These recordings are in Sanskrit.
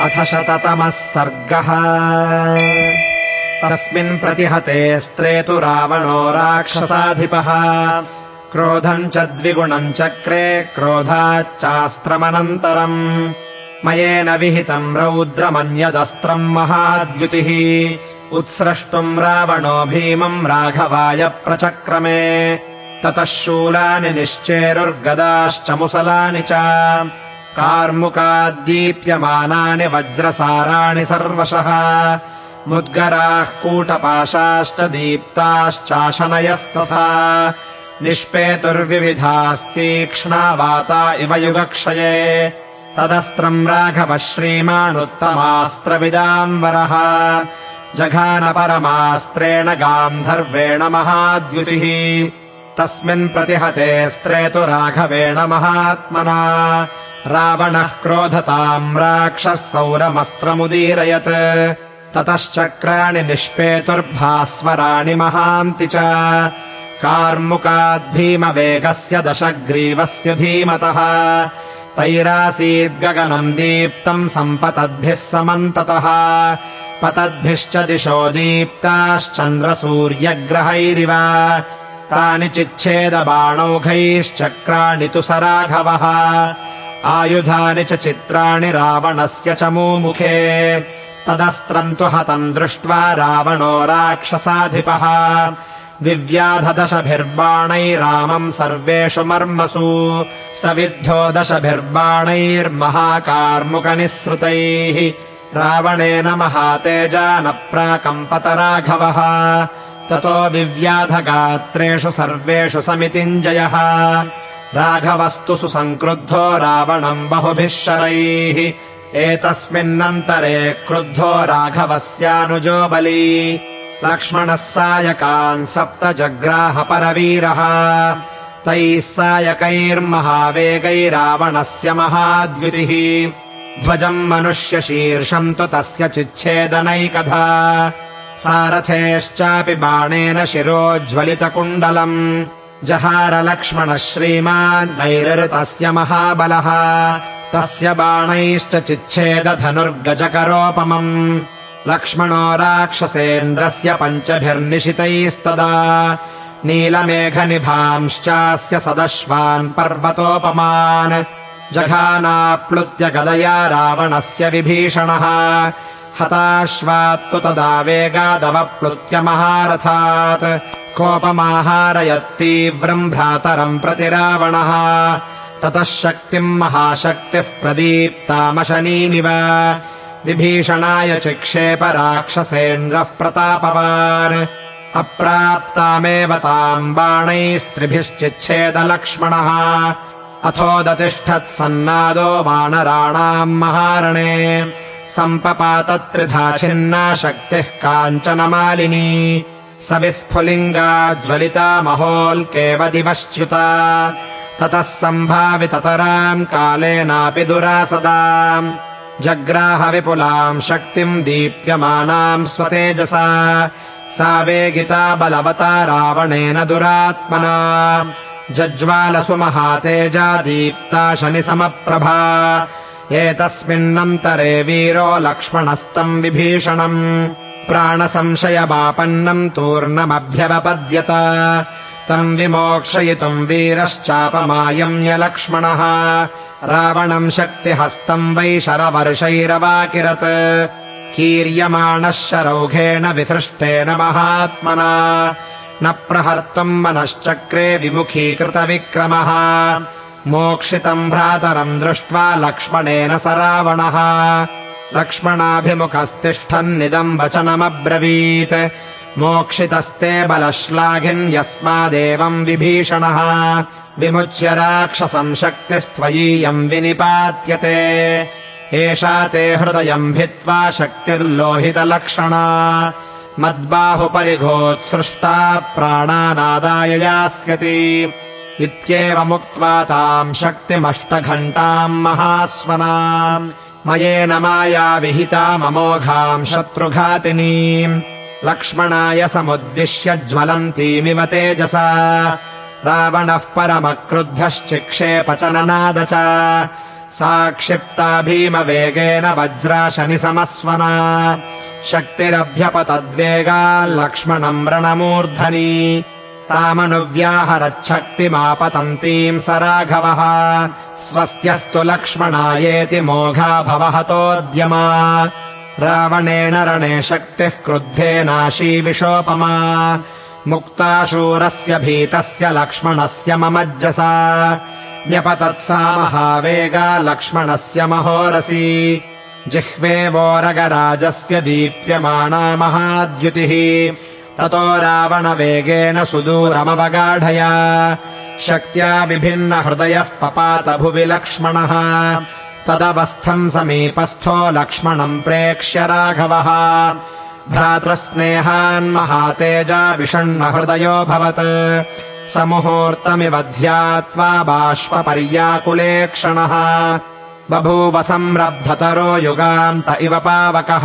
अथ शततमः सर्गः। तस्मिन् प्रतिहते स्त्रे तु रावणो राक्षसाधिपः। क्रोधम् च द्विगुणम् चक्रे क्रोधाच्चास्त्रमनन्तरम्। मयेन विहितम् रौद्रमन्यदस्त्रम् महाद्युतिः। उत्स्रष्टुम् रावणो भीमम् राघवाय प्रचक्रमे। ततः शूलानि निश्चेरुर्गदाश्च मुसलानि च कार्मुकाद्दीप्यमानानि वज्रसाराणि सर्वशः। मुद्गराः कूटपाशाश्च दीप्ताश्चाशनयस्तथा। निष्पेतुर्विविधास्तीक्ष्णा वाता इव युगक्षये। तदस्त्रम् राघवः श्रीमानुत्तमास्त्रविदाम्बरः जघान परमास्त्रेण गान्धर्वेण महाद्युतिः। तस्मिन् प्रतिहते स्त्रे तु राघवेण महात्मना रावणः क्रोधताम् राक्षः सौरमस्त्रमुदीरयत्। ततश्चक्राणि निष्पेतुर्भास्वराणि महान्ति च। कार्मुकाद्भीमवेगस्य दशग्रीवस्य धीमतः। तैरासीद्गगनम् दीप्तम् सम्पतद्भिः समन्ततः। पतद्भिश्च दिशो दीप्ताश्चन्द्रसूर्यग्रहैरिव। तानि चिच्छेदबाणौघैश्चक्राणि तु स राघवः आयुधानि च चित्राणि रावणस्य च मुमुखे। तदस्त्रम् तु हतम् दृष्ट्वा रावणो राक्षसाधिपः। विव्याधदशभिर्बाणैरामम् सर्वेषु मर्मसु। स विद्धो दशभिर्बाणैर्महाकार्मुकनिःसृतैः। रावणेन महातेजा न प्राकम्पत राघवः ततो विव्याधगात्रेषु सर्वेषु समितिञ्जयः राघवस्तु सुसङ्क्रुद्धो रावणम् बहुभिः शरैः। एतस्मिन्नन्तरे क्रुद्धो राघवस्यानुजो बली। लक्ष्मणः सायकान् सप्त जग्राह परवीरः तैः सायकैर्महावेगैरावणस्य महाद्युतिः। ध्वजम् मनुष्यशीर्षम् तु तस्य चिच्छेदनैकधा। सारथेश्चापि बाणेन शिरोज्ज्वलितकुण्डलम् जहार लक्ष्मणः श्रीमान् नैरृतस्य महाबलः। तस्य बाणैश्च चिच्छेदधनुर्गजकरोपमम् लक्ष्मणो राक्षसेन्द्रस्य पञ्चभिर्निशितैस्तदा। नीलमेघनिभांश्चास्य सदश्वान् पर्वतोपमान्। जघानाप्लुत्य गदया रावणस्य विभीषणः। हताश्वात्तु तदा वेगादवप्लुत्य महारथात् कोपमाहारयत्तीव्रम् भ्रातरम् प्रति रावणः। ततः शक्तिम् महाशक्तिः प्रदीप्तामशनीमिव। विभीषणाय चिक्षेप राक्षसेन्द्रः प्रतापवान्। अप्राप्तामेव ताम् बाणैस्त्रिभिश्चिच्छेदलक्ष्मणः। अथोदतिष्ठत्सन्नादो वानराणाम् महारणे। सम्पपातत्रिधा छिन्ना शक्तिः काञ्चनमालिनी स विस्फुलिङ्गा ज्वलिता महोल्केव दिवश्च्युता ततः सम्भाविततराम् कालेनापि दुरासदाम्। जग्राह विपुलाम् शक्तिम् दीप्यमानाम् स्वतेजसा। सा वेगिता बलवता रावणेन दुरात्मना। जज्वालसु महातेजा दीप्ता शनिसमप्रभा। एतस्मिन्नन्तरे वीरो लक्ष्मणस्तम् विभीषणम् प्राणसंशयमापन्नम् तूर्णमभ्यवपद्यत। तम् विमोक्षयितुम् वीरश्चापमायम्य लक्ष्मणः। रावणम् शक्तिहस्तम् वै शरवर्षैरवाकिरत्। कीर्यमाणः शरौघेण विसृष्टेन महात्मना। न प्रहर्तुम् मनश्चक्रे विमुखीकृतविक्रमः। मोक्षितम् भ्रातरम् दृष्ट्वा लक्ष्मणेन स रावणः लक्ष्मणाभिमुखस्तिष्ठन्निदम् वचनमब्रवीत्। मोक्षितस्ते बलश्लाघिन् यस्मादेवम् विभीषणः। विमुच्य राक्षसम् शक्तिस्त्वयीयम् विनिपात्यते। एषा ते हृदयम् भित्त्वा शक्तिर्लोहितलक्षणा। मद्बाहुपरिघोत्सृष्टा प्राणानादाय यास्यति। इत्येवमुक्त्वा ताम् शक्तिमष्टघण्टाम् महास्वनाम् मयेन माया विहिताममोघाम् शत्रुघातिनीम्। लक्ष्मणाय समुद्दिश्य ज्वलन्तीमिव तेजसा। रावणः परमक्रुद्धश्चिक्षेपचननाद च। सा क्षिप्ता भीमवेगेन वज्राशनि समस्वना। शक्तिरभ्यपतद्वेगा लक्ष्मणम् रणमूर्धनी तामनुव्याहरच्छक्तिमापतन्तीम् स राघवः। स्वस्त्यस्तु लक्ष्मणायेति मोघा भवहतोद्यमा। रावणेन रणे शक्तिः क्रुद्धेनाशी विशोपमा मुक्ताशूरस्य भीतस्य लक्ष्मणस्य ममज्जसा। न्यपतत्सा महावेगा लक्ष्मणस्य महोरसी। जिह्वे वोरगराजस्य दीप्यमाना महाद्युतिः ततो रावणवेगेन सुदूरमवगाढया। शक्त्या विभिन्नहृदयः पपात भुवि लक्ष्मणः। तदवस्थम् समीपस्थो लक्ष्मणम् प्रेक्ष्य राघवः। भ्रातृस्नेहान्महातेजा विषण्णहृदयोऽभवत् समुहूर्तमिव ध्यात्वा बाष्पर्याकुले क्षणः। बभूव संरब्धतरो युगान्त इव पावकः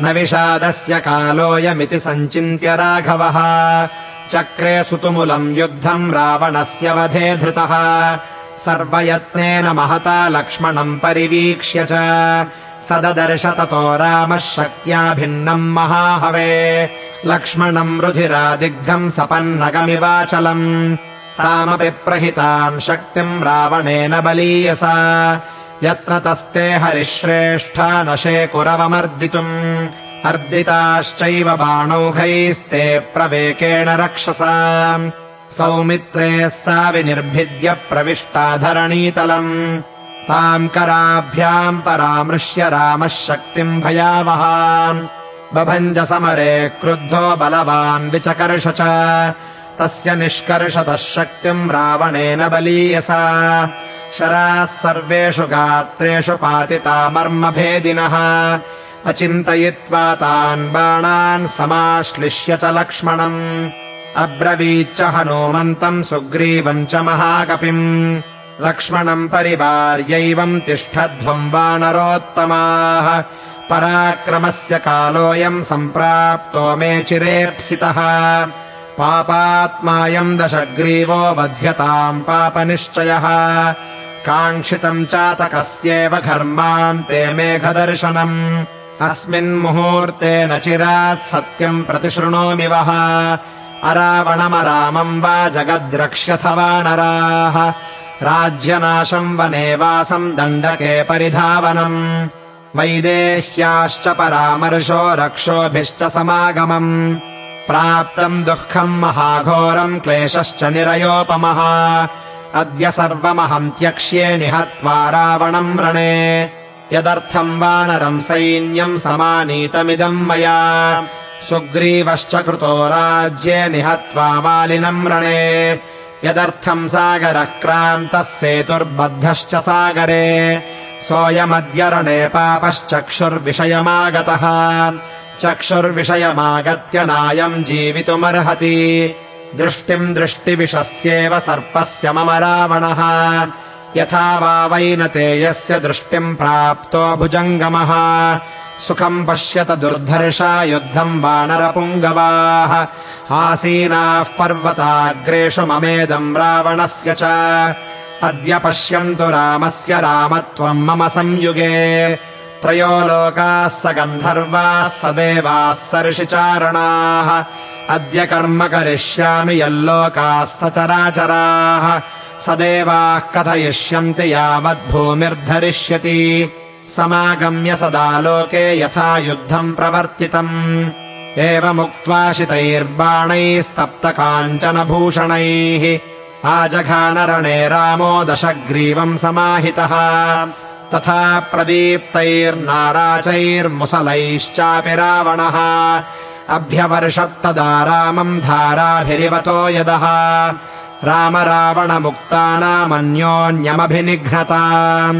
न विषादस्य कालोऽयमिति सञ्चिन्त्य राघवः। चक्रे सुतुमुलम् युद्धम् रावणस्य वधे धृतः। सर्वयत्नेन महता लक्ष्मणम् परिवीक्ष्य च। सददर्श ततो रामः शक्त्या भिन्नम् महाहवे। लक्ष्मणम् रुधिरादिग्धम् सपन्नगमिवाचलम्। तामपि प्रहिताम् शक्तिम् रावणेन बलीयसा यत्नतस्ते हरिश्रेष्ठा न शेकुरवमर्दितुम् अर्दिताश्चैव बाणौघैस्ते प्रवेकेण रक्षसा सौमित्रे सा विनिर्भिद्य प्रविष्टा धरणीतलम्। ताम् कराभ्याम् परामृश्य रामः शक्तिम् भयावहा बभञ्ज समरे क्रुद्धो बलवान् विचकर्ष च। तस्य निष्कर्षतः शक्तिम् रावणेन बलीयसा शराः सर्वेषु गात्रेषु पातिता मर्मभेदिनः अचिन्तयित्वा तान् बाणान् समाश्लिष्य च लक्ष्मणम्। अब्रवीच्च हनूमन्तम् सुग्रीवम् च महाकपिम्। लक्ष्मणम् परिवार्यैवम् तिष्ठध्वम् वानरोत्तमाः। पराक्रमस्य कालोऽयम् सम्प्राप्तो मे चिरेप्सितः। पापात्मायम् दशग्रीवो बध्यताम् पापनिश्चयः काङ्क्षितम् चातकस्येव घर्माम् ते मेघदर्शनम्। अस्मिन्मुहूर्ते न चिरात् सत्यम् प्रतिशृणोमि वः। अरावणमरामम् वा जगद्रक्ष्यथ वा नराः राज्यनाशम् वनेवासम् दण्डके परिधावनम्। वैदेह्याश्च परामर्शो रक्षोभिश्च समागमम्। प्राप्तम् दुःखम् महाघोरम् क्लेशश्च निरयोपमः अद्य सर्वमहम् त्यक्ष्ये निहत्वा रावणम् रणे यदर्थम् वानरम् सैन्यम् समानीतमिदम् मया। सुग्रीवश्च कृतो राज्ये निहत्वा वालिनम् रणे यदर्थम् सागरः क्रान्तः सेतुर्बद्धश्च सागरे। सोऽयमद्य रणे पापश्चक्षुर्विषयमागतः। चक्षुर्विषयमागत्य नायम् जीवितुमर्हति दृष्टिम् दृष्टिविषस्येव सर्पस्य मम रावणः। यथा वा वैनते यस्य दृष्टिम् प्राप्तो भुजङ्गमः। सुखम् पश्यत दुर्धर्षा युद्धम् वानरपुङ्गवाः आसीनाः पर्वताग्रेषु ममेदम् रावणस्य च। अद्य पश्यन्तु रामस्य रामत्वम् मम संयुगे। त्रयो लोकाः स गन्धर्वाः स देवाः सर्षिचारणाः अद्य कर्म करिष्यामि यल्लोकाः स चराचराः स देवाः कथयिष्यन्ति यावद्भूमिर्धरिष्यति समागम्य सदा लोके यथा युद्धम् प्रवर्तितम्। एवमुक्त्वा शितैर्बाणैस्तप्तकाञ्चनभूषणैः आजघानरणे रामो दशग्रीवम् समाहितः। तथा प्रदीप्तैर्नाराचैर्मुसलैश्चापि रावणः अभ्यवर्षत्तदा रामम् धाराभिरिवतो यदः। राम रावणमुक्तानामन्योन्यमभिनिघ्नता।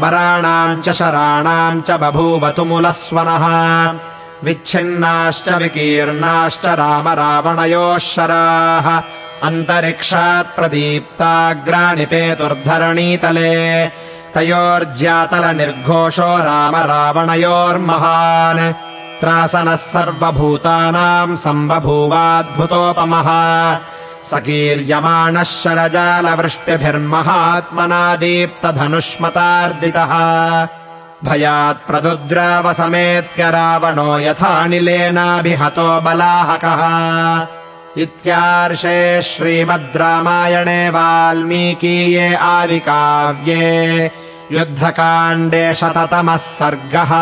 वराणाम् च शराणाम् च बभूवतुमुलस्वनः। विच्छिन्नाश्च विकीर्णाश्च राम रावणयोः शराः अन्तरिक्षात् प्रदीप्ताग्राणि पेतुर्धरणीतले। तयोर्ज्यातलनिर्घोषो राम त्रासनः सर्वभूतानाम् सम्बभूवाद्भुतोपमः सकीर्यमाणः शरजालवृष्टिभिर्महात्मना दीप्तधनुष्मतार्दितः भयात् प्रदुद्रावसमेत्य रावणो यथानिलेनाभिहतो बलाहकः। इत्यार्षे श्रीमद् रामायणे वाल्मीकीये आदिकाव्ये युद्धकाण्डे शततमः सर्गः